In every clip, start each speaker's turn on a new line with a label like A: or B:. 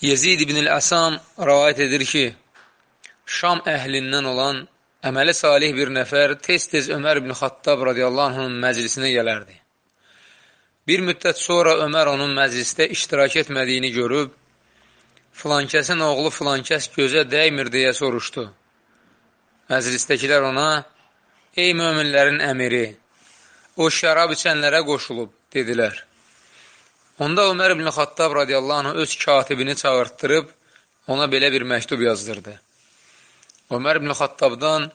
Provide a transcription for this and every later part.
A: Yezid ibn-i Əsam rəvayət edir ki, Şam əhlindən olan əməli salih bir nəfər tez-tez Ömər ibn Xattab radiyallahu anhın məclisinə gələrdi. Bir müddət sonra Ömər onun məclisdə iştirak etmədiyini görüb, filankəsin oğlu filankəs gözə dəymir deyə soruşdu. Məclisdəkilər ona, ey möminlərin əmiri, o şərab içənlərə qoşulub, dedilər. Onda Ömər ibn Xattab radiyallahu anh öz katibini çağırtdırıb, ona belə bir məktub yazdırdı. Ömər ibn Xattabdan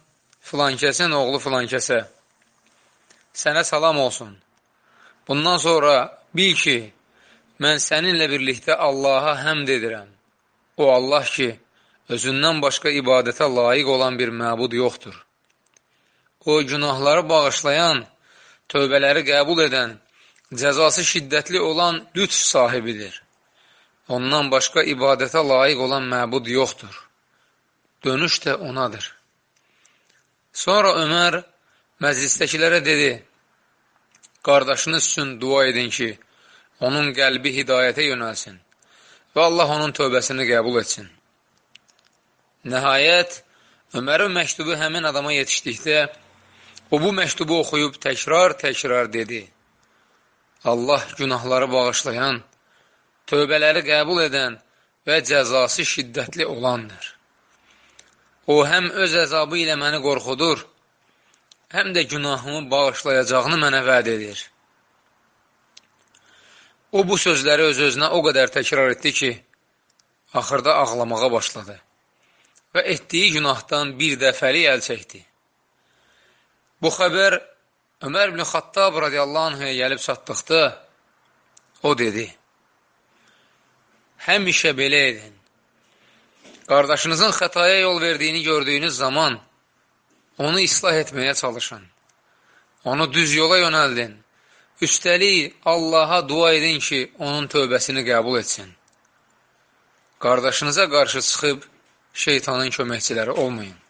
A: filankəsin oğlu filankəsə, sənə salam olsun. Bundan sonra bil ki, mən səninlə birlikdə Allaha həmd edirəm. O Allah ki, özündən başqa ibadətə layiq olan bir məbud yoxdur. O, günahları bağışlayan, tövbələri qəbul edən, cəzası şiddətli olan lütf sahibidir. Ondan başqa ibadətə layiq olan məbud yoxdur. Dönüş də onadır. Sonra Ömər məclisdəkilərə dedi, qardaşınız üçün dua edin ki, onun qəlbi hidayətə yönəlsin və Allah onun tövbəsini qəbul etsin. Nəhayət, Ömərin məktubu həmin adama yetişdikdə, o bu məktubu oxuyub təkrar-təkrar dedi. Allah günahları bağışlayan, tövbələri qəbul edən və cəzası şiddətli olandır. O, həm öz əzabı ilə məni qorxudur, həm də günahımı bağışlayacağını mənə vəd edir. O, bu sözləri öz-özünə o qədər təkrar etdi ki, axırda ağlamağa başladı və etdiyi günahdan bir dəfəli əl çəkdi. Bu xəbər Ömər ibn Xattab radiyallahu anhaya gəlib çatdıqda, o dedi, həmişə belə edin. Qardaşınızın xətaya yol verdiyini gördüyünüz zaman onu islah etməyə çalışın. Onu düz yola yönəldin Üstəlik, Allaha dua edin ki, onun tövbəsini qəbul etsin. Qardaşınıza qarşı çıxıb şeytanın köməkçiləri olmayın.